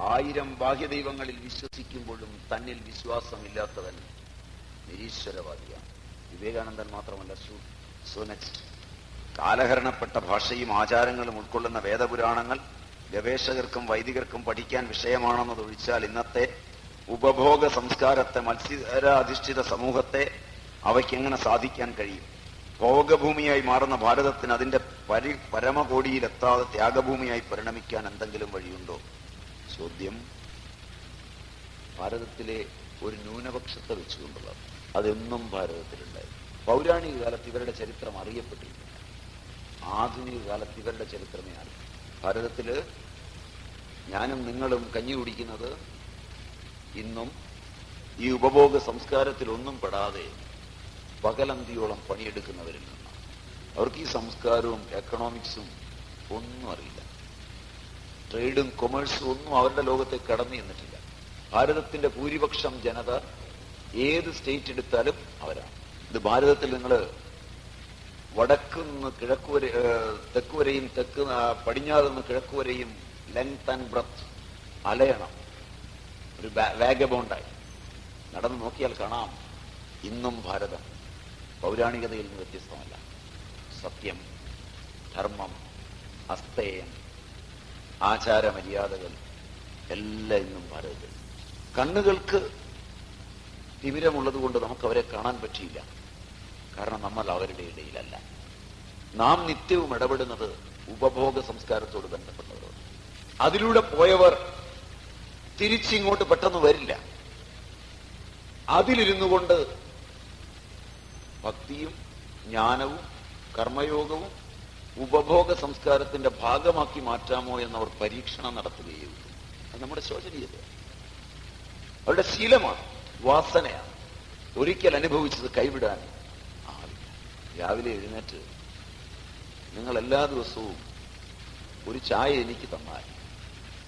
ആയിരം ബാഹ്യദൈവങ്ങളിൽ വിശ്വസിക്കുമ്പോഴും തന്നിൽ വിശ്വാസമില്ലാത്തവൻ നിരീശ്വരവാദിയാണ്. വിവേകാനന്ദൻ മാത്രമല്ല സു- സുനെക്സ്റ്റ് കാലഹരണപ്പെട്ട ഭാഷയും ആചാരങ്ങളും ഉൾക്കൊള്ളുന്ന വേദപുരാണങ്ങൾ ഗവേഷകർക്കും വൈദികർക്കും പഠിക്കാൻ വിഷയമാണെന്നതൊഴിച്ചാൽ ഇന്നത്തെ ഉപഭോഗ സംസ്കാരത്തെ മത്സരാധിഷ്ഠിത സമൂഹത്തെ അവയ്ക്ക് എങ്ങനെ സാധിക്കാൻ കഴിയും? ഭോഗഭൂമിയായി മാറുന്ന ഭാരതത്തിന് അതിന്റെ പരി പരമകോടിയിലെത്താതെ ത്യാഗഭൂമിയായി പരിണമിക്കാൻ എന്തെങ്കിലും വഴിയുണ്ടോ? ചോദ്യം ഭാരതത്തിലെ ഒരു ന്യൂനപക്ഷത്തെ വെച്ചുകൊണ്ടുള്ളത് അതെന്നും ഭാരതത്തിലുണ്ടായി. പൗരാണിക കാലത്ത് ഇവരുടെ ചരിത്രം അറിയപ്പെട്ടിരുന്നില്ല. ആധുനിക കാലത്ത് ഇവരുടെ ചരിത്രമേ അറിയും. ഭാരതത്തിൽ ഞാനും നിങ്ങളും കഞ്ഞി കുടിക്കുന്നത് ഇന്നും ഈ ഉപഭോഗ സംസ്കാരത്തിൽ ഒന്നും പെടാതെ പകലന്തിയോളം പണിയെടുക്കുന്നവരിൽ നിന്നാണ്. അവർക്ക് ഈ സംസ്കാരവും എക്കണോമിക്സും ഒന്നും അറിയില്ല. ട്രേഡും കൊമേഴ്സും ഒന്നും അവരുടെ ലോകത്തെ കടന്നു ചെന്നിട്ടില്ല. ഭാരതത്തിന്റെ ഭൂരിപക്ഷം ജനത ഏത് സ്റ്റേറ്റ് എടുത്താലും അവരാണ്. ഇത് ഭാരതത്തിൽ നിങ്ങൾ വടക്ക് നിന്ന് കിഴക്ക് വരെ തെക്ക് വരെയും തെക്ക് പടിഞ്ഞാറ് നിന്ന് കിഴക്ക് വരെയും ലെങ്ത് ആൻഡ് ബ്രത്ത് അലയണം. ഒരു വാഗബോണ്ടായി. നടന്നു നോക്കിയാൽ കാണാം ഇന്നും ഭാരതം പൗരാണികതയിൽ നിന്ന് വ്യത്യസ്തമല്ല. സത്യം ധർമ്മം അസ്തേയം ആചാരമര്യാദകൾ എല്ലാം ഇന്നും ഭാരതത്തിൽ കണ്ണുകൾക്ക് തിമിരമുള്ളത് കൊണ്ട് നമുക്ക് അവരെ കാണാൻ പറ്റിയില്ല. കാരണം നമ്മൾ അവരുടെ ഇടയിലല്ല. നാം നിത്യവും ഇടപെടുന്നത് ഉപഭോഗ സംസ്കാരത്തോട് ബന്ധപ്പെട്ടവരോട്. അതിലൂടെ പോയവർ തിരിച്ചിങ്ങോട്ട് പെട്ടെന്ന് വരില്ല. അതിലിരുന്നു കൊണ്ട് ഭക്തിയും ജ്ഞാനവും കർമ്മയോഗവും ഉപഭോഗ സംസ്കാരത്തിന്റെ ഭാഗമാക്കി മാറ്റാമോ എന്നവർ പരീക്ഷണം നടത്തുകയും അത് നമ്മുടെ ശോചനീയത. അവരുടെ ശീലമാണ് വാസനയാണ്. ഒരിക്കൽ അനുഭവിച്ചത് കൈവിടാൻ രാവിലെ എഴുന്നേറ്റ് നിങ്ങൾ എല്ലാ ദിവസവും ഒരു ചായ എനിക്ക് തന്നാൽ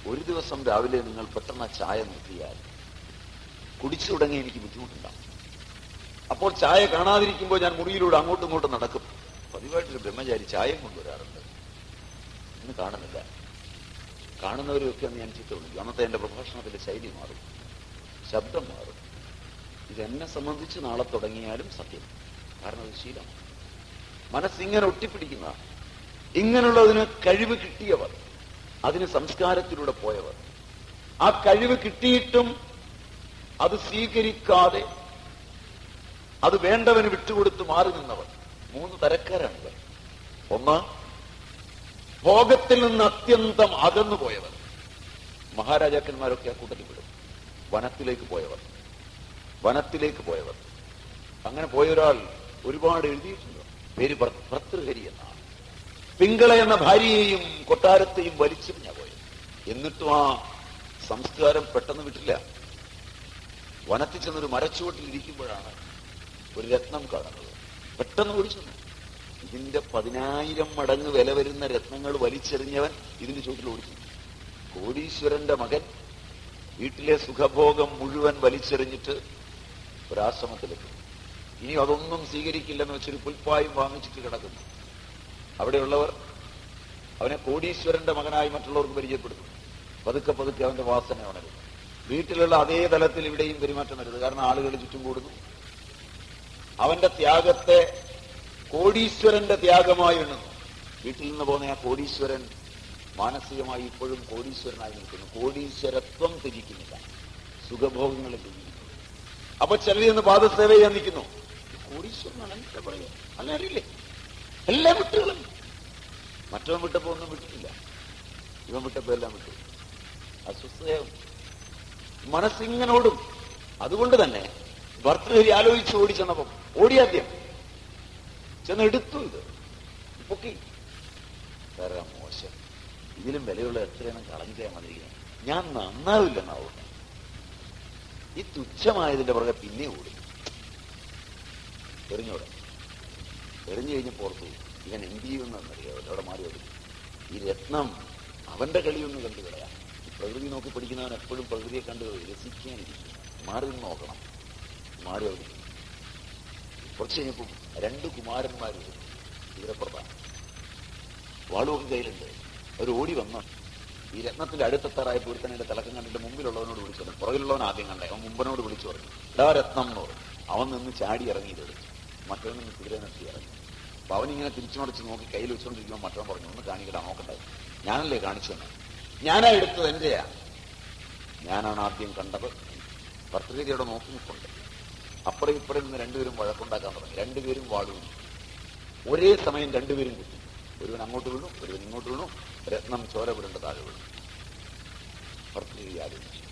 ഒരു ദിവസം രാവിലെ നിങ്ങൾ പെട്ടെന്ന് ചായ നിർത്തിയാൽ കുടിച്ചു തുടങ്ങി എനിക്ക് ബുദ്ധിമുട്ടുണ്ടാവും അപ്പോൾ ചായ കാണാതിരിക്കുമ്പോൾ ഞാൻ മുറിയിലൂടെ അങ്ങോട്ടും ഇങ്ങോട്ടും നടക്കും. പതിവായിട്ടൊരു ബ്രഹ്മചാരി ചായം കൊണ്ടുവരാറുണ്ട്. ഇന്ന് കാണുന്നില്ല. കാണുന്നവരെയൊക്കെ അന്ന് ഞാൻ ചീത്ത അന്നത്തെ എന്റെ പ്രഭാഷണത്തിന്റെ ശൈലി മാറും. ശബ്ദം മാറും. ഇതെന്നെ സംബന്ധിച്ച് നാളെ തുടങ്ങിയാലും സത്യം. കാരണം അത് ശീലമാണ്. മനസ്സിങ്ങനെ ഒട്ടിപ്പിടിക്കുന്ന ഇങ്ങനെയുള്ളതിന് കഴിവ് കിട്ടിയവർ അതിന് സംസ്കാരത്തിലൂടെ പോയവർ ആ കഴിവ് കിട്ടിയിട്ടും അത് സ്വീകരിക്കാതെ അത് വേണ്ടവന് വിട്ടുകൊടുത്ത് മാറി നിന്നവർ മൂന്ന് തരക്കാരാണ് ഇവർ ഒന്ന് ഭോഗത്തിൽ നിന്ന് അത്യന്തം അകന്നു പോയവർ. മഹാരാജാക്കന്മാരൊക്കെ ആ കൂട്ടത്തിൽ വിടും വനത്തിലേക്ക് പോയവർ. വനത്തിലേക്ക് പോയവർ. അങ്ങനെ പോയൊരാൾ ഒരുപാട് എഴുതിയിട്ടുണ്ട്. പേര് ഭർത്തൃഹരി എന്നാണ്. പിങ്കള എന്ന ഭാര്യയെയും കൊട്ടാരത്തെയും വലിച്ചെറിഞ്ഞ പോയത്. എന്നിട്ടും ആ സംസ്കാരം പെട്ടെന്ന് വിട്ടില്ല. വനത്തിൽ ചെന്നൊരു മരച്ചുവട്ടിൽ ഇരിക്കുമ്പോഴാണ് ഒരു രത്നം കാണുന്നത്. പെട്ടെന്ന് ഓടിച്ചു ഇതിന്റെ പതിനായിരം മടങ്ങ് വില വരുന്ന രത്നങ്ങൾ വലിച്ചെറിഞ്ഞവൻ ഇതിന്റെ ചുവട്ടിൽ ഓടിച്ചു. കോടീശ്വരന്റെ മകൻ വീട്ടിലെ സുഖഭോഗം മുഴുവൻ വലിച്ചെറിഞ്ഞിട്ട് ഒരാശ്രമത്തിലെത്തി. ഇനി അതൊന്നും സ്വീകരിക്കില്ലെന്ന് വെച്ചൊരു പുൽപ്പായും വാങ്ങിച്ചിട്ട് കിടക്കുന്നു. അവിടെയുള്ളവർ അവനെ കോടീശ്വരന്റെ മകനായി മറ്റുള്ളവർക്ക് പരിചയപ്പെടുത്തും. പതുക്കെ പതുക്കെ അവന്റെ വാസന വീട്ടിലുള്ള അതേ തലത്തിൽ ഇവിടെയും പെരുമാറ്റം വരുത് കാരണം ആളുകൾ ചുറ്റും കൂടുന്നു. അവന്റെ ത്യാഗത്തെ കോടീശ്വരന്റെ ത്യാഗമായി എണ്ണുന്നു. വീട്ടിൽ നിന്ന് പോകുന്ന ആ കോടീശ്വരൻ മാനസികമായി ഇപ്പോഴും കോടീശ്വരനായി നിൽക്കുന്നു. കോടീശ്വരത്വം ത്യജിക്കുന്നില്ല. സുഖഭോഗങ്ങളെ ത്യജിക്കുന്നു. അപ്പൊ ചിലരിൽ എന്ന് പാദസേവ ചെയ്യാൻ നിൽക്കുന്നു. കോടീശ്വരനാണ് എന്താ പറയുക അല്ല അറിയില്ലേ? എല്ലാം വിട്ടുകളും മറ്റവൻ വിട്ടപ്പോ ഒന്നും വിട്ടിട്ടില്ല. ഇവൻ വിട്ടപ്പോ എല്ലാം വിട്ടു. അസ്വസ്ഥയാവും മനസ്സിങ്ങനോടും അതുകൊണ്ട് തന്നെ ഭർത്തൃഹരി ആലോചിച്ച് ഓടി ചെന്നപ്പം ഓടിയാദ്യം. ചെന്ന് എടുത്തു ഇത് പൊക്കി. വേറെ മോശം. ഇതിലും വിലയുള്ള എത്രയാണ് കളഞ്ഞു ചെയ്യാൻ വന്നിരിക്കുന്നത്. ഞാൻ നന്നാവില്ലെന്നാവും? ഈ തുച്ഛമായതിന്റെ പുറകെ പിന്നെ ഓടി. എറിഞ്ഞോടെ. എറിഞ്ഞു കഴിഞ്ഞ് പുറത്തു. ഇവൻ എന്ത് ചെയ്യുമെന്നറിയോ അവിടെ മാറി ഓടി. ഈ രത്നം അവന്റെ കളിയൊന്ന് കണ്ടു കളയാം. പ്രകൃതി നോക്കി പഠിക്കുന്നവൻ എപ്പോഴും പ്രകൃതിയെ കണ്ടു രസിക്കാനിരിക്കും. മാറി നോക്കണം. മാറി ഓടി കുറച്ച് കഴിഞ്ഞപ്പം രണ്ട് കുമാരന്മാരും കുതിരപ്പുറത്താണ് വാളുമൊക്കെ കയ്യിലുണ്ട്. അവർ ഓടി വന്ന് ഈ രത്നത്തിന്റെ അടുത്തെത്താറായ പൂരത്തനയുടെ തിളക്കം കണ്ടിട്ട് മുമ്പിലുള്ളവനോട് വിളിച്ചു പറഞ്ഞു. പുറകിലുള്ളവൻ ആദ്യം കണ്ടേ. അവൻ മുമ്പനോട് വിളിച്ചു പറഞ്ഞു. ഇടാ രത്നം എന്ന് അവൻ നിന്ന് ചാടി ഇറങ്ങിയിട്ട് മറ്റവൻ നിന്ന് കുതിര നിർത്തി ഇറങ്ങി. അപ്പൊ അവനിങ്ങനെ തിരിച്ചു മറിച്ച് നോക്കി കയ്യിൽ വെച്ചുകൊണ്ടിരിക്കുമ്പോൾ മറ്റവൻ പറഞ്ഞു ഒന്ന് കാണിക്കടാ നോക്കട്ടെ. ഞാനല്ലേ കാണിച്ചു തന്നെ ഞാനാ എടുത്തത് എന്റെയാ? ഞാനാണ് ആദ്യം കണ്ടത്. ഭർത്തൃഗതി നോക്കി നിൽപ്പുണ്ട്. അപ്പുറം ഇപ്പുറം നിന്ന് രണ്ടുപേരും വഴക്കുണ്ടാക്കാൻ തുടങ്ങി. രണ്ടുപേരും വാടുന്നു ഒരേ സമയം രണ്ടുപേരും കുത്തി. ഒരുവൻ അങ്ങോട്ട് വീണു ഒരുവൻ ഇങ്ങോട്ട് വീണു. രത്നം ചോര വിടേണ്ട താഴെ വീണു. ആലോചിച്ചു.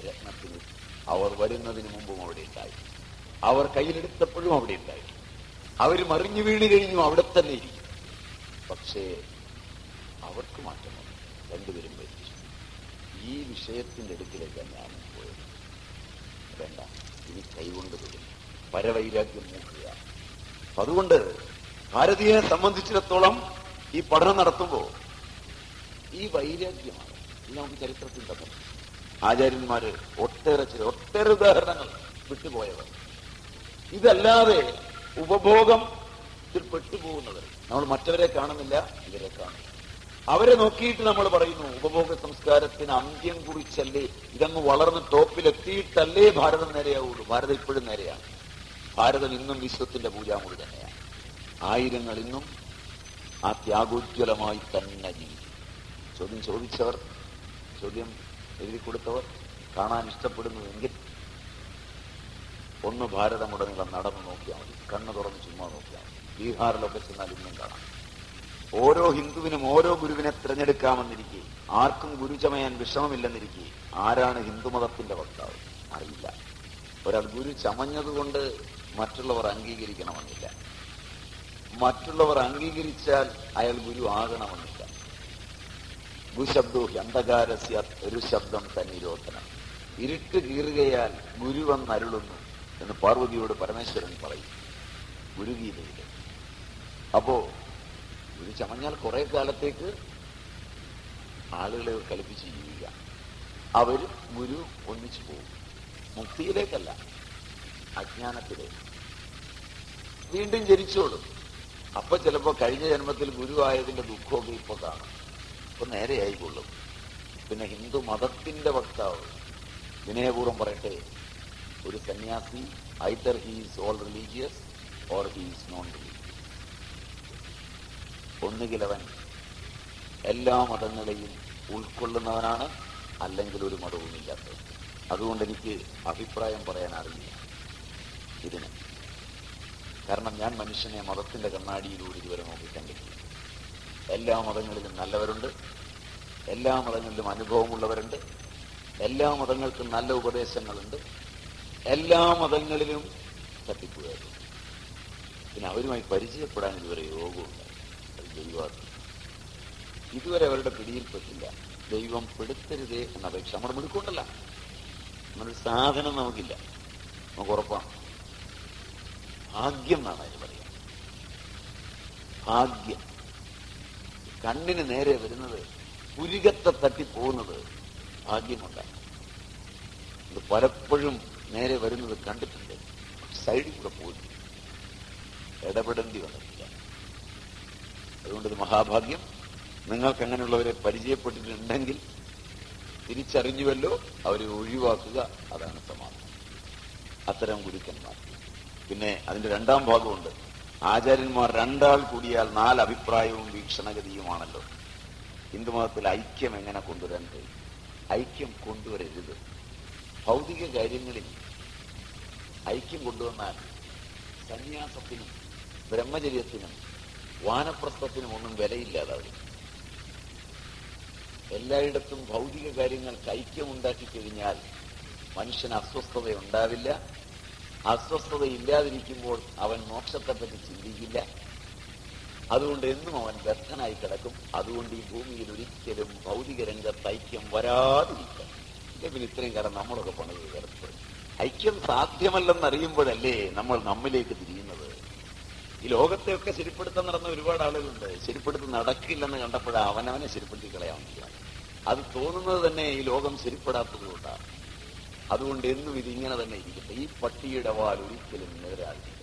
രത്നത്തിന് അവർ വരുന്നതിന് മുമ്പും അവിടെ ഉണ്ടായി. അവർ കയ്യിലെടുത്തപ്പോഴും അവിടെ ഉണ്ടായി. അവർ മറിഞ്ഞു വീണ് കഴിഞ്ഞു അവിടെ തന്നെ ഇരിക്കും. പക്ഷേ അവർക്ക് മാറ്റം വന്നു. രണ്ടുപേരും മരിച്ചു. ഈ വിഷയത്തിന്റെ അടുക്കിലേക്കാണ് ഞാൻ പോയത്. വേണ്ട. ഇനി കൈകൊണ്ട് തുടങ്ങി പരവൈരാഗ്യം നോക്കുക അതുകൊണ്ട് ഭാരതീയനെ സംബന്ധിച്ചിടത്തോളം ഈ പഠനം നടത്തുമ്പോൾ ഈ വൈരാഗ്യമാണ്. ഇത് നമുക്ക് ചരിത്രത്തിൽ തന്നെ ആചാര്യന്മാര് ഒട്ടേറെ ചില ഒട്ടേറെ ഉദാഹരണങ്ങൾ വിട്ടുപോയവർ. ഇതല്ലാതെ ഉപഭോഗം ഇതിൽ പെട്ടുപോകുന്നവർ. നമ്മൾ മറ്റവരെ കാണുന്നില്ല ഇവരെ കാണുന്നു അവരെ നോക്കിയിട്ട് നമ്മൾ പറയുന്നു ഉപഭോഗ സംസ്കാരത്തിന് അന്ത്യം കുറിച്ചല്ലേ ഇതങ്ങ് വളർന്ന് ടോപ്പിലെത്തിയിട്ടല്ലേ ഭാരതം നേരെയാവുള്ളൂ. ഭാരതം ഇപ്പോഴും നേരെയാണ്. ഭാരതം ഇന്നും വിശ്വത്തിന്റെ പൂജാമുറി തന്നെയാണ്. ആയിരങ്ങൾ ഇന്നും ആ ത്യാഗോജ്വലമായി തന്നെ ചോദ്യം ചോദിച്ചവർ ചോദ്യം എഴുതി കൊടുത്തവർ കാണാൻ ഇഷ്ടപ്പെടുന്നുവെങ്കിൽ ഒന്ന് ഭാരതമുടനീളം നടന്നു നോക്കിയാൽ മതി. കണ്ണു തുറന്ന് ചുമ്മാ നോക്കിയാൽ മതി. ബീഹാറിലൊക്കെ ചെന്നാൽ ഇന്നും കാണാം. ഓരോ ഹിന്ദുവിനും ഓരോ ഗുരുവിനെ തിരഞ്ഞെടുക്കാമെന്നിരിക്കെ. ആർക്കും ഗുരു ചമയാൻ വിഷമമില്ലെന്നിരിക്കെ. ആരാണ് ഹിന്ദുമതത്തിന്റെ വക്താവ്? അറിയില്ല. ഒരാൾ ഗുരു ചമഞ്ഞതുകൊണ്ട് മറ്റുള്ളവർ അംഗീകരിക്കണമെന്നില്ല. മറ്റുള്ളവർ അംഗീകരിച്ചാൽ അയാൾ ഗുരു ആകണമെന്നില്ല. ഗുശബ്ദോ അന്ധകാരസ്യ ഒരു ശബ്ദം തന്നിരോധനം. ഇരുട്ട് കീറുകയാൽ ഗുരുവെന്നരുളുന്നു എന്ന് പാർവതിയോട് പരമേശ്വരൻ പറയും. ഗുരുഗീതയിൽ അപ്പോ ഗുരു ചമഞ്ഞാൽ കുറെ കാലത്തേക്ക് ആളുകളെ കളിപ്പിച്ച് ജീവിക്കുക. അവർ ഗുരു ഒന്നിച്ചു പോകും. മുക്തിയിലേക്കല്ല അജ്ഞാനത്തിലേക്ക്. വീണ്ടും ജനിച്ചോളും. അപ്പൊ ചിലപ്പോ കഴിഞ്ഞ ജന്മത്തിൽ ഗുരുവായതിന്റെ ദുഃഖമൊക്കെ ഇപ്പൊ കാണും. ഇപ്പൊ നേരെയായിക്കൊള്ളും പിന്നെ ഹിന്ദു മതത്തിന്റെ വക്താവ് വിനയപൂർവം പറയട്ടെ ഒരു സന്യാസി either he's all religious or he's non religious ഒന്നുകിൽ അവൻ എല്ലാ മതങ്ങളെയും ഉൾക്കൊള്ളുന്നവനാണ് അല്ലെങ്കിൽ ഒരു മതവുമില്ലാത്തത് അതുകൊണ്ട് എനിക്ക് അഭിപ്രായം പറയാൻ അറിയില്ല ഇതിന്. കാരണം ഞാൻ മനുഷ്യനെ മതത്തിന്റെ കണ്ണാടിയിലൂടെ ഇതുവരെ നോക്കിക്കണ്ടെങ്കിൽ എല്ലാ മതങ്ങളിലും നല്ലവരുണ്ട് എല്ലാ മതങ്ങളിലും അനുഭവമുള്ളവരുണ്ട് എല്ലാ മതങ്ങൾക്കും നല്ല ഉപദേശങ്ങളുണ്ട് എല്ലാ മതങ്ങളിലും തട്ടിപ്പുകയായിരുന്നു പിന്നെ അവരുമായി പരിചയപ്പെടാൻ ഇതുവരെ യോഗമുണ്ട് ദൈവാത്മ ഇതുവരെ അവരുടെ പിടിയിൽപ്പെട്ടില്ല. ദൈവം പെടുത്തരുതേ എന്ന അപേക്ഷ നമ്മുടെ മിടുക്കൊണ്ടല്ല നമ്മളൊരു സാധനം നമുക്കില്ല. നമുക്ക് ഉറപ്പാണ്. ഭാഗ്യം എന്നാണ് അതിന് പറയുക. ഭാഗ്യം. കണ്ണിന് നേരെ വരുന്നത് പുരികത്തെ തട്ടിപ്പോകുന്നത് ഭാഗ്യമുണ്ട്. ഇത് പലപ്പോഴും നേരെ വരുന്നത് കണ്ടിട്ടുണ്ട്. സൈഡിൽ കൂടെ പോയി ഇടപെടേണ്ടി വന്നിട്ടില്ല. അതുകൊണ്ട് മഹാഭാഗ്യം. നിങ്ങൾക്ക് അങ്ങനെയുള്ളവരെ പരിചയപ്പെട്ടിട്ടുണ്ടെങ്കിൽ തിരിച്ചറിഞ്ഞുവല്ലോ അവരെ ഒഴിവാക്കുക അതാണ് സമാധാനം. അത്തരം ഗുരുക്കന്മാർ. പിന്നെ അതിന്റെ രണ്ടാം ഭാഗമുണ്ട്. ആചാര്യന്മാർ രണ്ടാൾ കൂടിയാൽ നാല് അഭിപ്രായവും വീക്ഷണഗതിയുമാണല്ലോ ഹിന്ദുമതത്തിൽ ഐക്യം എങ്ങനെ കൊണ്ടുവരാൻ കഴിയും? ഐക്യം കൊണ്ടുവരരുത്. ഭൗതിക കാര്യങ്ങളിൽ ഐക്യം കൊണ്ടുവന്നാൽ സന്യാസത്തിനും ബ്രഹ്മചര്യത്തിനും വാനപ്രസ്ഥത്തിനും ഒന്നും വിലയില്ലാതാവും. എല്ലായിടത്തും ഭൗതിക കാര്യങ്ങൾ ഐക്യമുണ്ടാക്കി കഴിഞ്ഞാൽ മനുഷ്യന് അസ്വസ്ഥത ഉണ്ടാവില്ല അസ്വസ്ഥത ഇല്ലാതിരിക്കുമ്പോൾ അവൻ മോക്ഷത്തെപ്പറ്റി ചിന്തിക്കില്ല. അതുകൊണ്ട് എന്നും അവൻ വ്യർത്ഥനായി കിടക്കും. അതുകൊണ്ട് ഈ ഭൂമിയിൽ ഒരിക്കലും ഭൗതിക രംഗത്ത് ഐക്യം വരാതിരിക്കാം പിന്നെ ഇത്രയും കാലം നമ്മളൊക്കെ പണിത് ഐക്യം സാധ്യമല്ലെന്നറിയുമ്പോഴല്ലേ നമ്മൾ നമ്മിലേക്ക് തിരിയുന്നത്? ഈ ലോകത്തെയൊക്കെ ശരിപ്പെടുത്താൻ നടന്ന ഒരുപാട് ആളുകളുണ്ട്. ശരിപ്പെടുത്തി നടക്കില്ലെന്ന് കണ്ടപ്പോഴാ അവനവനെ ശരിപ്പെടുത്തി കളയാൻ വേണ്ടിയാണ് അത് തോന്നുന്നത് തന്നെ ഈ ലോകം ശരിപ്പെടാത്തത് കൊണ്ടാണ്. അതുകൊണ്ട് എന്നും ഇതിങ്ങനെ തന്നെ ഇരിക്കട്ടെ. ഈ പട്ടിയുടെ വാൽ ഒരിക്കലും നേരാകില്ല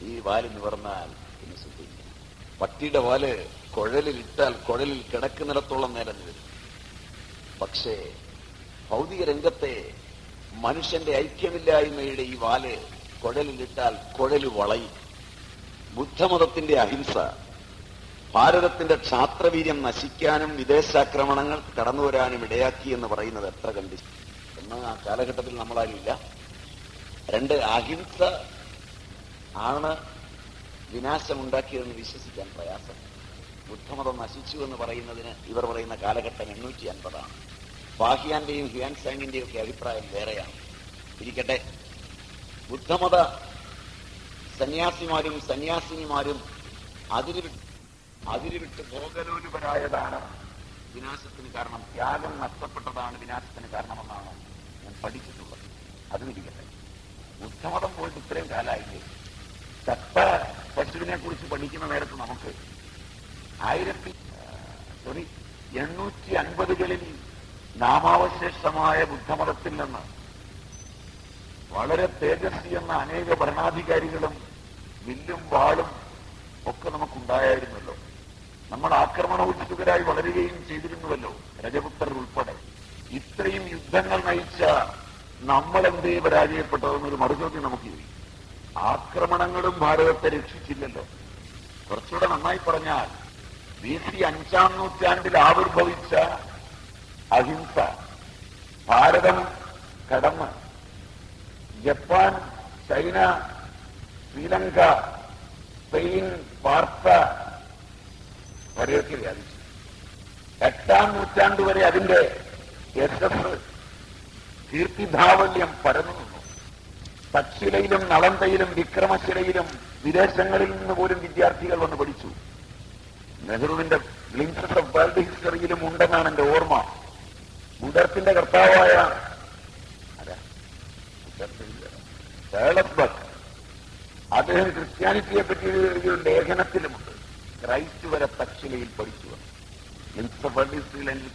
ഈ വാൽ നിവർന്നാൽ പിന്നെ ശ്രദ്ധിക്കുക. പട്ടിയുടെ വാൽ കുഴലിലിട്ടാൽ കുഴലിൽ കിടക്കുന്നിടത്തോളം നേരം വരും പക്ഷേ ഭൗതിക രംഗത്തെ മനുഷ്യന്റെ ഐക്യമില്ലായ്മയുടെ ഈ വാൽ കുഴലിലിട്ടാൽ കുഴൽ വളയും. ബുദ്ധമതത്തിന്റെ അഹിംസ ഭാരതത്തിന്റെ ക്ഷാത്രവീര്യം നശിക്കാനും വിദേശാക്രമണങ്ങൾ കടന്നു വരാനും ഇടയാക്കി എന്ന് പറയുന്നത് എത്ര കണ്ടി എന്ന് ആ കാലഘട്ടത്തിൽ നമ്മളാരില്ല രണ്ട് അഹിംസ ആണ് വിനാശമുണ്ടാക്കിയതെന്ന് വിശ്വസിക്കാൻ പ്രയാസം. ബുദ്ധമതം നശിച്ചു എന്ന് പറയുന്നതിന് ഇവർ പറയുന്ന കാലഘട്ടം എണ്ണൂറ്റി അൻപതാണ് ഫാഹിയാന്റെയും ഹ്യാൻസാങ്ങിന്റെയും ഒക്കെ അഭിപ്രായം വേറെയാണ്. ഇരിക്കട്ടെ. ബുദ്ധമത സന്യാസിമാരും സന്യാസിനിമാരും അതിരി അതിരി വിട്ട് ഭോഗലോലുപരായതാണ് വിനാശത്തിന് കാരണം. ത്യാഗം നഷ്ടപ്പെട്ടതാണ് വിനാശത്തിന് കാരണമെന്നാണ് ഞാൻ പഠിച്ചിട്ടുള്ളത്. അതിരിക്കട്ടെ ബുദ്ധമതം പോയിട്ട് ഇത്രയും കാലമായില്ലേ ചത്ത പശുവിനെ കുറിച്ച് പഠിക്കുന്ന നേരത്ത് നമുക്ക് ആയിരത്തി സോറി എണ്ണൂറ്റി അൻപതുകളിൽ നാമാവശേഷമായ ബുദ്ധമതത്തിൽ നിന്ന് വളരെ തേജസ്വി എന്ന അനേക ഭരണാധികാരികളും വില്ലും വാളും ഒക്കെ നമുക്കുണ്ടായിരുന്നല്ലോ നമ്മൾ ആക്രമണോത്സുകരായി വളരുകയും ചെയ്തിരുന്നുവല്ലോ രജപുത്രർ ഉൾപ്പെടെ. ഇത്രയും യുദ്ധങ്ങൾ നയിച്ച നമ്മളെന്തേ പരാജയപ്പെട്ടതെന്നൊരു മറുചോദ്യം നമുക്ക് ചോദിക്കും ആക്രമണങ്ങളും ഭാരതത്തെ രക്ഷിച്ചില്ലല്ലോ. കുറച്ചുകൂടെ നന്നായി പറഞ്ഞാൽ ബി സി അഞ്ചാം നൂറ്റാണ്ടിൽ ആവിർഭവിച്ച അഹിംസ ഭാരതം കടന്ന് ജപ്പാൻ ചൈന ശ്രീലങ്ക സ്പെയിൻ വാർത്ത വരെയൊക്കെ വ്യാപിച്ചു. എട്ടാം നൂറ്റാണ്ട് വരെ അതിന്റെ യശസ് കീർത്തിധാവല്യം പരന്നു നിന്നു. തക്ഷിലയിലും നളന്തയിലും വിക്രമശിലയിലും വിദേശങ്ങളിൽ നിന്ന് പോലും വിദ്യാർത്ഥികൾ വന്ന് പഠിച്ചു. നെഹ്റുവിന്റെ ഗ്ലിംസസ് ഓഫ് വേൾഡ് ഹിസ്റ്ററിയിലും ഉണ്ടെന്നാണ് എന്റെ ഓർമ്മ. ബുദ്ധത്തിന്റെ കർത്താവായ? ചേളസ് ബക്ക് അദ്ദേഹം ക്രിസ്ത്യാനിറ്റിയെ പറ്റി ഒരു ലേഖനത്തിലുമുണ്ട് ക്രൈസ്റ്റ് വരെ തക്ഷിലയിൽ പഠിച്ചു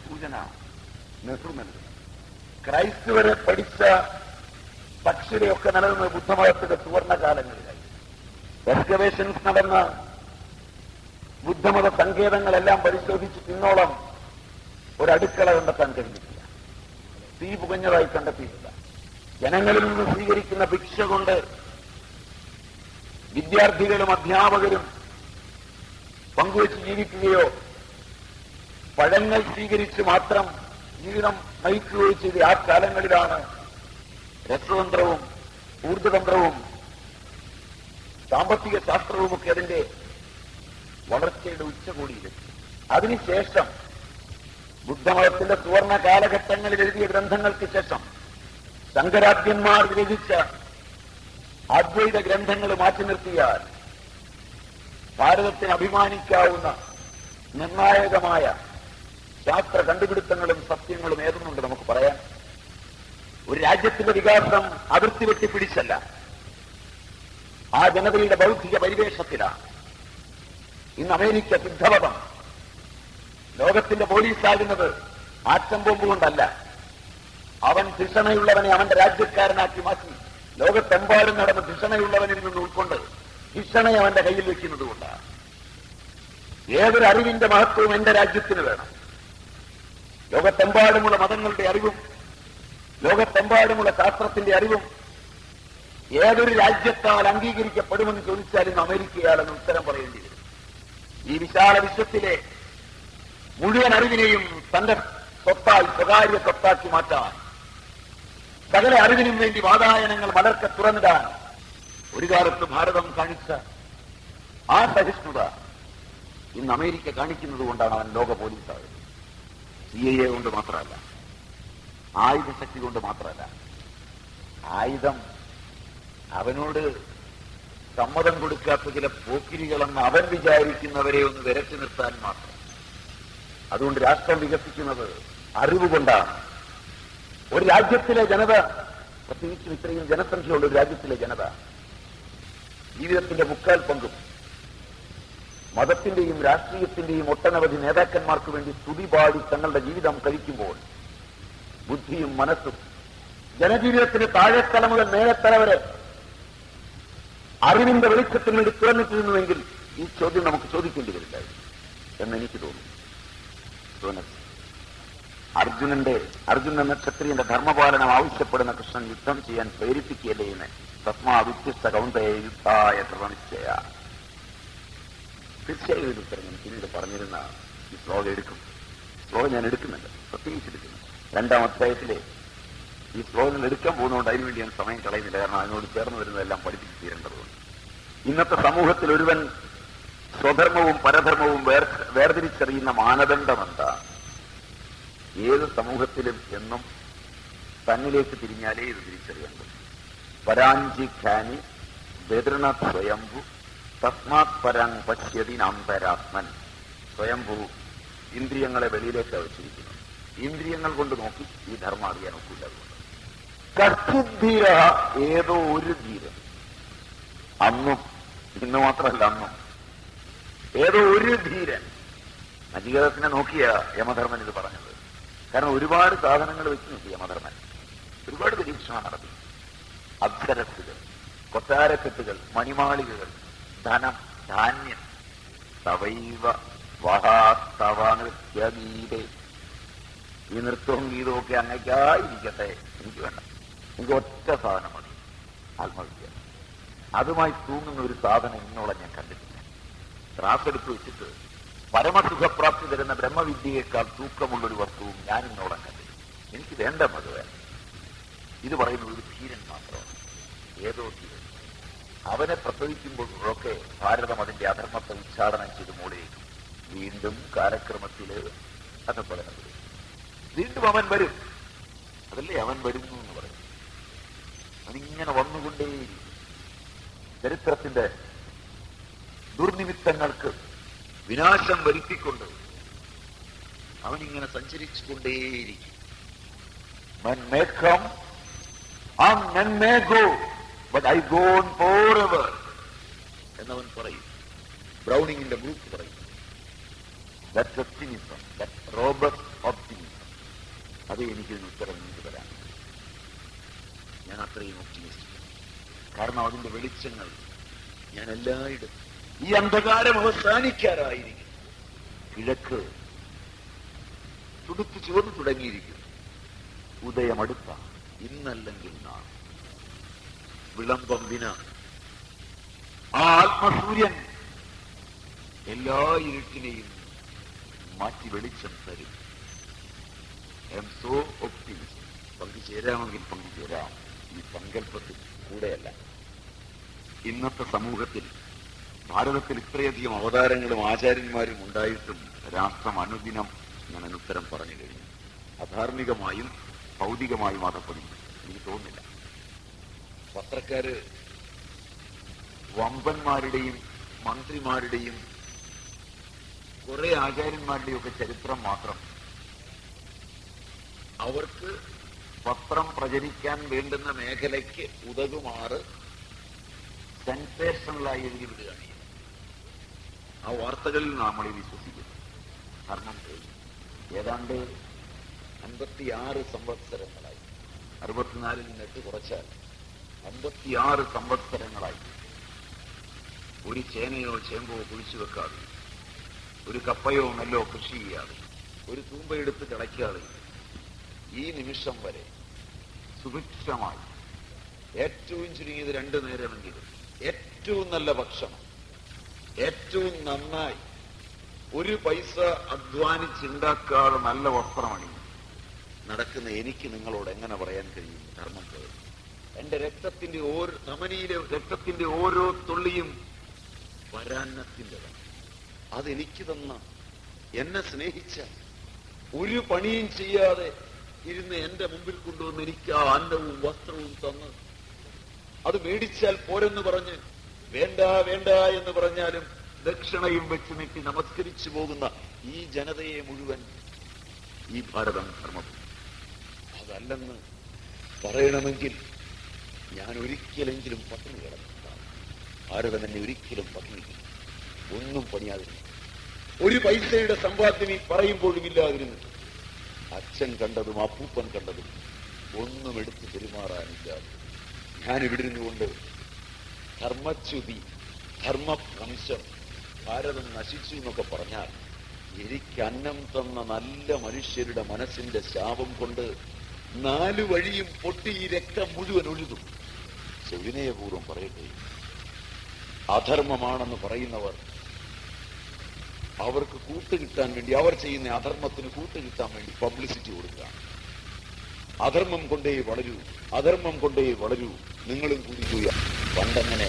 സൂചന നെഹ്റു ക്രൈസ്റ്റ് വരെ പഠിച്ച പക്ഷിയുടെയൊക്കെ നിലനിന്ന് ബുദ്ധമതത്തിന്റെ സുവർണ കാലങ്ങളിലായി എക്സ്കവേഷൻസ് നടന്ന ബുദ്ധമത സങ്കേതങ്ങളെല്ലാം പരിശോധിച്ച് ഇന്നോളം ഒരടുക്കള കണ്ടെത്താൻ കഴിഞ്ഞിട്ടില്ല. തീ പുകഞ്ഞതായി കണ്ടെത്തിയിട്ടില്ല. ജനങ്ങളിൽ നിന്ന് സ്വീകരിക്കുന്ന ഭിക്ഷ കൊണ്ട് വിദ്യാർത്ഥികളും അധ്യാപകരും പങ്കുവച്ച് ജീവിക്കുകയോ പഴങ്ങൾ സ്വീകരിച്ച് മാത്രം ജീവിതം നയിക്കുകയോ ചെയ്ത ആ കാലങ്ങളിലാണ് രസതന്ത്രവും ഊർജതന്ത്രവും സാമ്പത്തിക ശാസ്ത്രവുമൊക്കെ അതിന്റെ വളർച്ചയുടെ ഉച്ചകോടിയിലെത്തി അതിനുശേഷം ബുദ്ധമതത്തിന്റെ സുവർണ കാലഘട്ടങ്ങളിൽ എഴുതിയ ഗ്രന്ഥങ്ങൾക്ക് ശേഷം ശങ്കരാദ്യന്മാർ രചിച്ച അദ്വൈത ഗ്രന്ഥങ്ങൾ മാറ്റി നിർത്തിയാൽ ഭാരതത്തിന് അഭിമാനിക്കാവുന്ന നിർണായകമായ ശാസ്ത്ര കണ്ടുപിടുത്തങ്ങളും സത്യങ്ങളും ഏതൊന്നുണ്ട് നമുക്ക് പറയാൻ? ഒരു രാജ്യത്തിന്റെ വികാസം അതിർത്തി വെട്ടിപ്പിടിച്ചല്ല ആ ജനതയുടെ ബൗദ്ധിക പരിവേഷത്തിലാണ് ഇന്ന് അമേരിക്ക സിദ്ധവതം ലോകത്തിന്റെ പോലീസാകുന്നത് ആറ്റം ബോംബ് കൊണ്ടല്ല അവൻ ധിഷണയുള്ളവനെ അവന്റെ രാജ്യക്കാരനാക്കി മാറ്റി. ലോകത്തെമ്പാടും നടന്ന ധിഷണയുള്ളവനിൽ നിന്ന് ഉൾക്കൊണ്ട് ധിഷണയെ അവന്റെ കയ്യിൽ വെക്കുന്നത് കൊണ്ടാണ് ഏതൊരു അറിവിന്റെ മഹത്വവും എന്റെ രാജ്യത്തിന് വേണം. ലോകത്തെമ്പാടുമുള്ള മതങ്ങളുടെ അറിവും ലോകത്തെമ്പാടുമുള്ള ശാസ്ത്രത്തിന്റെ അറിവും ഏതൊരു രാജ്യത്താൽ അംഗീകരിക്കപ്പെടുമെന്ന് ചോദിച്ചാൽ ഇന്ന് അമേരിക്കയാലെന്ന് ഉത്തരം പറയേണ്ടി വരും. ഈ വിശാല വിശ്വത്തിലെ മുഴുവൻ അറിവിനെയും തന്റെ സ്വത്തായി സ്വകാര്യ സ്വത്താക്കി മാറ്റാൻ സകല അറിവിനും വേണ്ടി വാതായനങ്ങൾ വളർക്ക തുറന്നിടാൻ ഒരു കാലത്ത് ഭാരതം കാണിച്ച ആ സഹിഷ്ണുത ഇന്ന് അമേരിക്ക കാണിക്കുന്നത് കൊണ്ടാണ് അവൻ ലോക പോലീസാകുന്നത് സി ഐ എ കൊണ്ട് മാത്രമല്ല. ആയുധശക്തി കൊണ്ട് മാത്രമല്ല. ആയുധം അവനോട് സമ്മതം കൊടുക്കാത്ത ചില പോക്കിരികളെന്ന് അവൻ വിചാരിക്കുന്നവരെ ഒന്ന് വിരച്ചു നിർത്താൻ മാത്രം. അതുകൊണ്ട് രാഷ്ട്രം വികസിക്കുന്നത് അറിവ് കൊണ്ടാണ്. ഒരു രാജ്യത്തിലെ ജനത പ്രത്യേകിച്ചും ഇത്രയും ജനസംഖ്യയുള്ള ഒരു രാജ്യത്തിലെ ജനത ജീവിതത്തിന്റെ മുക്കാൽ പങ്കും മതത്തിന്റെയും രാഷ്ട്രീയത്തിന്റെയും ഒട്ടനവധി നേതാക്കന്മാർക്ക് വേണ്ടി സ്തുതി പാടി തങ്ങളുടെ ജീവിതം കഴിക്കുമ്പോൾ ബുദ്ധിയും മനസ്സും ജനജീവിതത്തിന് താഴെത്തല മുതൽ മേലെത്തല വരെ അറിവിന്റെ വെളിച്ചത്തിന് വേണ്ടി തുറന്നിട്ടിരുന്നുവെങ്കിൽ ഈ ചോദ്യം നമുക്ക് ചോദിക്കേണ്ടി വരില്ലായിരുന്നു എന്നെനിക്ക് തോന്നുന്നു തോന്നുന്നു. അർജുനന്റെ അർജുൻ എന്ന ക്ഷത്രിയന്റെ ധർമ്മപാലനം ആവശ്യപ്പെടുന്ന കൃഷ്ണൻ യുദ്ധം ചെയ്യാൻ പ്രേരിപ്പിക്കുകയല്ലേ എന്ന് തസ്മാ വ്യത്യസ്ത കൗന്തയ യുദ്ധായ കൃതനിശ്ചയ തീർച്ചയായും ഒരു ഉത്തരം ഞാൻ പിന്നീട് പറഞ്ഞിരുന്ന ഈ ശ്ലോകം എടുക്കും. ശ്ലോകം ഞാൻ എടുക്കുന്നുണ്ട് പ്രത്യേകിച്ച് എടുക്കുന്നു. രണ്ടാം അധ്യായത്തിലെ ഈ ശ്ലോകങ്ങൾ എടുക്കാൻ പോകുന്നതുകൊണ്ട് അതിനുവേണ്ടി ഞാൻ സമയം കളയുന്നില്ല കാരണം അതിനോട് ചേർന്ന് വരുന്നതെല്ലാം പഠിപ്പിച്ച് തീരേണ്ടതുകൊണ്ട് ഇന്നത്തെ സമൂഹത്തിൽ ഒരുവൻ സ്വധർമ്മവും പരധർമ്മവും വേർ വേർതിരിച്ചറിയുന്ന മാനദണ്ഡം ഏത് സമൂഹത്തിലും എന്നും തന്നിലേക്ക് തിരിഞ്ഞാലേ ഇത് തിരിച്ചറിയാൻ പറ്റും പരാഞ്ചി ഖാനി ബദ്രണ സ്വയംഭു തസ്മാത് പരാൻ പശ്യതി അന്തരാത്മൻ സ്വയംഭു ഇന്ദ്രിയങ്ങളെ വെളിയിലേക്ക് വെച്ചിരിക്കുന്നു ഇന്ദ്രിയങ്ങൾ കൊണ്ട് നോക്കി ഈ ധർമ്മ അറിയാൻ ഒക്കില്ല അതുകൊണ്ട്. ഏതോ ഒരു ധീരൻ. അന്നും ഇന്ന് മാത്രമല്ല അന്നും. ഏതോ ഒരു ധീരൻ. നചികേതത്തിനെ നോക്കിയ യമധർമ്മൻ ഇത് പറഞ്ഞത്. കാരണം ഒരുപാട് സാധനങ്ങൾ വെച്ച് നോക്കി യമധർമ്മൻ ഒരുപാട് പരീക്ഷണം നടത്തി. അക്ഷരത്തുകൾ കൊട്ടാരക്കെട്ടുകൾ മണിമാളികകൾ ധനം ധാന്യം തവൈവ വഹാസ്തവ നൃത്യഗീതേ ഈ നൃത്തവും ഗീതവും ഒക്കെ അങ്ങയ്ക്കായിരിക്കട്ടെ. എനിക്ക് വേണ്ട. എനിക്ക് ഒറ്റ സാധനം മതി. ആത്മഹത്യ. അതുമായി തൂങ്ങുന്ന ഒരു സാധനം ഇന്നോളം ഞാൻ കണ്ടിട്ടില്ല. ത്രാസെടുത്ത് വെച്ചിട്ട് പരമസുഖപ്രാപ്തി തരുന്ന ബ്രഹ്മവിദ്യയേക്കാൾ തൂക്കമുള്ളൊരു വസ്തുവും ഞാൻ ഇന്നോളം കണ്ടില്ല എനിക്ക് വേണ്ട മധുവൻ ഇത് പറയുന്ന ഒരു ധീരൻ മാത്രമാണ്. ഏതോ ധീരൻ. അവനെ പ്രസവിക്കുമ്പോഴൊക്കെ ഭാരതം അതിന്റെ അധർമ്മത്തെ ഉച്ചാടനം ചെയ്ത് മൂടിയേക്കും വീണ്ടും കാലക്രമത്തിൽ അതുപോലെ വീണ്ടും അവൻ വരും. അതല്ലേ അവൻ വരുന്നു എന്ന് പറയും അതിങ്ങനെ വന്നുകൊണ്ടേ ചരിത്രത്തിന്റെ ദുർനിമിത്തങ്ങൾക്ക് വിനാശം വരുത്തിക്കൊണ്ട് അവനിങ്ങനെ സഞ്ചരിച്ചുകൊണ്ടേയിരിക്കും. എന്നവൻ പറയും. ബ്രൗണിങ്ങിന്റെ ഗ്രൂപ്പ് പറയും. അത് എനിക്കൊരു ഉത്തരം നിങ്ങൾക്ക് തരാം. ഞാൻ അത്രയും ഒപ്റ്റിമിസ്റ്റ് കാരണം അതിന്റെ വെളിച്ചങ്ങൾ ഞാൻ എല്ലായിടത്തും ഈ അന്ധകാരം അവസാനിക്കാറായിരിക്കും കിഴക്ക് തുടുത്തു ചുവന്നു തുടങ്ങിയിരിക്കും ഉദയമടുത്ത ഇന്നല്ലെങ്കിൽ നാളെ. വിളംബം ആ ആത്മസൂര്യൻ എല്ലാ ഇരുട്ടിനെയും മാറ്റി വെളിച്ചം തരും. എം സോ ഒപ്റ്റിമിസ്റ്റ് പങ്കുചേരാമെങ്കിൽ പങ്കുചേരാം ഈ സങ്കല്പത്തിൽ കൂടെയല്ല. ഇന്നത്തെ സമൂഹത്തിൽ ഭാരതത്തിൽ ഇത്രയധികം അവതാരങ്ങളും ആചാര്യന്മാരും ഉണ്ടായിട്ടും രാഷ്ട്രം അനുദിനം ഞാൻ അനുത്തരം പറഞ്ഞു കഴിഞ്ഞു. അധാർമികമായും ഭൗതികമായും അതപ്പതിക്കും എനിക്ക് തോന്നുന്നില്ല. പത്രക്കാര് വമ്പന്മാരുടെയും മന്ത്രിമാരുടെയും കുറെ ആചാര്യന്മാരുടെയും ഒക്കെ ചരിത്രം മാത്രം അവർക്ക് പത്രം പ്രചരിക്കാൻ വേണ്ടുന്ന മേഖലയ്ക്ക് ഉതകുമാറ് സെൻസേഷണലായി എഴുതി വിടുകയാണ്. ആ വാർത്തകളിൽ നമ്മൾ വിശ്വസിക്കുന്നു. കാരണം ഏതാണ്ട് അൻപത്തിയാറ് സംവത്സരങ്ങളായി. അറുപത്തിനാലിൽ നിന്നിട്ട് കുറച്ചാൽ അൻപത്തിയാറ് സംവത്സരങ്ങളായി. ഒരു ചേനയോ ചേമ്പോ കുഴിച്ചു വെക്കാതെ ഒരു കപ്പയോ നെല്ലോ കൃഷി ചെയ്യാതെ ഒരു തൂമ്പയെടുത്ത് കിളയ്ക്കാതെ ഈ നിമിഷം വരെ സുഭിക്ഷമായി ഏറ്റവും ചുരുങ്ങിയത് രണ്ടു നേരമെങ്കിലും ഏറ്റവും നല്ല ഭക്ഷണം ഏറ്റവും നന്നായി ഒരു പൈസ അധ്വാനിച്ചുണ്ടാക്കാതെ നല്ല വസ്ത്രമണിയും നടക്കുന്ന എനിക്ക് നിങ്ങളോട് എങ്ങനെ പറയാൻ കഴിയും? ധർമ്മം എന്റെ രക്തത്തിന്റെ ഓരോ ധമനിയിലെ രക്തത്തിന്റെ ഓരോ തുള്ളിയും വരാന്നത്തിന്റെതാണ് അതെനിക്ക് തന്ന എന്നെ സ്നേഹിച്ച ഒരു പണിയും ചെയ്യാതെ ഇരുന്ന് എന്റെ മുമ്പിൽ കൊണ്ടുവന്ന് എനിക്ക് ആ അന്നവും വസ്ത്രവും തന്ന് അത് മേടിച്ചാൽ പോരെന്ന് പറഞ്ഞ് വേണ്ട വേണ്ട എന്ന് പറഞ്ഞാലും ദക്ഷിണയും വെച്ച് നീട്ടി നമസ്കരിച്ചു പോകുന്ന ഈ ജനതയെ മുഴുവൻ ഈ ഭാരതം ധർമ്മം. അതല്ലെന്ന് പറയണമെങ്കിൽ ഞാൻ ഒരിക്കലെങ്കിലും പട്ടിണി കിടന്നിട്ടാണ് ഭാരതം എന്നെ ഒരിക്കലും പട്ടിണി ഒന്നും പണിയാതിരുന്നു ഒരു പൈസയുടെ സമ്പാദ്യം ഈ പറയുമ്പോഴും ഇല്ലാതിരുന്നു. അച്ഛൻ കണ്ടതും അപ്പൂപ്പൻ കണ്ടതും ഒന്നും എടുത്ത് ഞാൻ ഇവിടെ ഇരുന്നുകൊണ്ട് ധർമ്മച്യുതി ധർമ്മഭ്രംശം ഭാരതം നശിച്ചു എന്നൊക്കെ പറഞ്ഞാൽ എനിക്ക് അന്നം തന്ന നല്ല മനുഷ്യരുടെ മനസ്സിന്റെ ശാപം കൊണ്ട് നാലു വഴിയും പൊട്ടി ഈ രക്തം മുഴുവൻ ഒഴുതും വിനയപൂർവം പറയട്ടെ. അധർമ്മമാണെന്ന് പറയുന്നവർ അവർക്ക് കൂട്ടുകിട്ടാൻ വേണ്ടി അവർ ചെയ്യുന്ന അധർമ്മത്തിന് കൂട്ടുകിട്ടാൻ വേണ്ടി പബ്ലിസിറ്റി കൊടുക്കുക. അധർമ്മം കൊണ്ടേ വളരൂ അധർമ്മം കൊണ്ടേ വളരൂ. നിങ്ങളും കൂടി ചെയ്യാം പണ്ടങ്ങനെ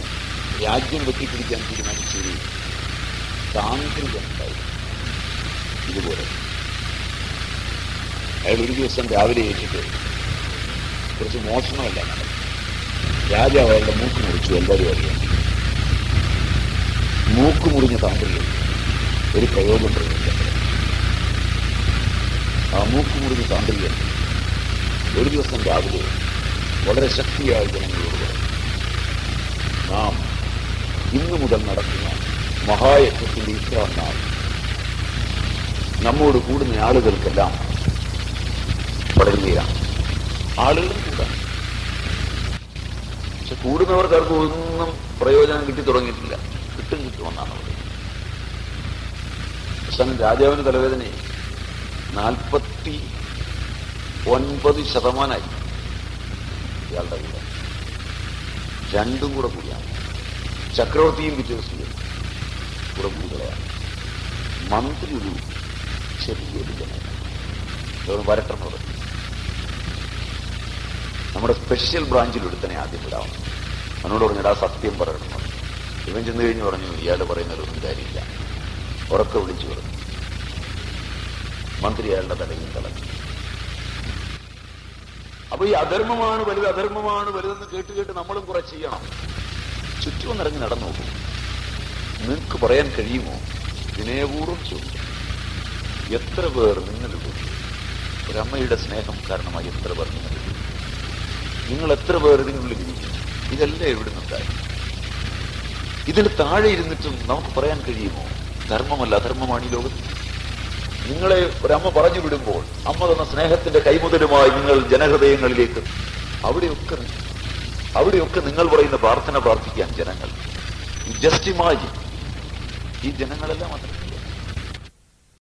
രാജ്യം വെട്ടിപ്പിടിക്കാൻ തീരുമാനിച്ചൊരു താന്ത്രികം ഉണ്ടായി ഇതുപോലെ. അയാൾ ഒരു ദിവസം രാവിലെ ഏറ്റിട്ട് കുറച്ച് മോഷണമല്ല രാജാവ് അയാളുടെ മൂക്ക് മുറിച്ചു എല്ലാവരും അറിയാം. മൂക്ക് മുറിഞ്ഞ താന്ത്രികം ഒരു പ്രയോഗം പ്രയോഗിക്കപ്പെടും ആ മൂക്ക് മുറിഞ്ഞ താന്ത്രികൻ ഒരു ദിവസം രാവിലെ വളരെ ശക്തിയായി ജനങ്ങളോട് നാം ഇന്നു മുതൽ നടക്കുന്ന മഹായജ്ഞത്തിന്റെ ഇത്രാം നാൾ നമ്മോട് കൂടുന്ന ആളുകൾക്കെല്ലാം പടരുകയാണ്. ആളുകളും കൂടാൻ പക്ഷെ കൂടുന്നവർക്ക് ഒന്നും പ്രയോജനം കിട്ടി തുടങ്ങിയിട്ടില്ല. കിട്ടും കിട്ടുമെന്നാണ് അവർ അവസാനം രാജാവിന് തലവേദന നാൽപ്പത്തി ഒൻപത് ശതമാനമായി ഇയാളുടെ കൂടെ രണ്ടും കൂടെ കൂടിയാണ്. ചക്രവർത്തിയും വിദ്യാഭ്യാസം. കൂടെ കൂടുതലാണ് മന്ത്രി ഒരു ചെറിയൊരു ജനം. വരട്ടുന്നത് നമ്മുടെ സ്പെഷ്യൽ ബ്രാഞ്ചിൽ ഒരുത്തനെ ആദ്യം വിടാവും അവനോട് പറഞ്ഞിടാ സത്യം പറയണം. ഇവൻ ചെന്ന് കഴിഞ്ഞ് പറഞ്ഞു ഇയാൾ പറയുന്നതൊന്നും കാര്യമില്ല. ഉറക്കെ വിളിച്ചു പറഞ്ഞു. മന്ത്രി അയാളുടെ തലയിൽ തളഞ്ഞു അപ്പൊ ഈ അധർമ്മമാണ് വലുത് അധർമ്മമാണ് വലുതെന്ന് കേട്ട് കേട്ട് നമ്മളും കുറെ ചെയ്യണം. ചുറ്റും നിറഞ്ഞ് നടന്നു നിങ്ങൾക്ക് പറയാൻ കഴിയുമോ? വിനയപൂർവം ചോദിക്കും. എത്ര പേർ നിങ്ങളുടെ ഒരമ്മയുടെ സ്നേഹം കാരണമായി എത്ര പേർ നിങ്ങളുടെ നിങ്ങൾ എത്ര പേർ ഇതിനുള്ളിൽ ജീവിക്കും ഇതെല്ലാം എവിടെ നിന്നുണ്ടായി ഇതിന് താഴെ ഇരുന്നിട്ടും നമുക്ക് പറയാൻ കഴിയുമോ? ധർമ്മമല്ല അധർമ്മമാണ് ഈ ലോകത്ത്. നിങ്ങളെ ഒരമ്മ പറഞ്ഞു വിടുമ്പോൾ അമ്മ തന്ന സ്നേഹത്തിന്റെ കൈമുതലുമായി നിങ്ങൾ ജനഹൃദയങ്ങളിലേക്ക് അവിടെയൊക്കെ അവിടെയൊക്കെ നിങ്ങൾ പറയുന്ന പ്രാർത്ഥന പ്രാർത്ഥിക്കാൻ ജനങ്ങൾ. ജസ്റ്റ് ഇമാജിൻ ഈ ജനങ്ങളെല്ലാം അത്ര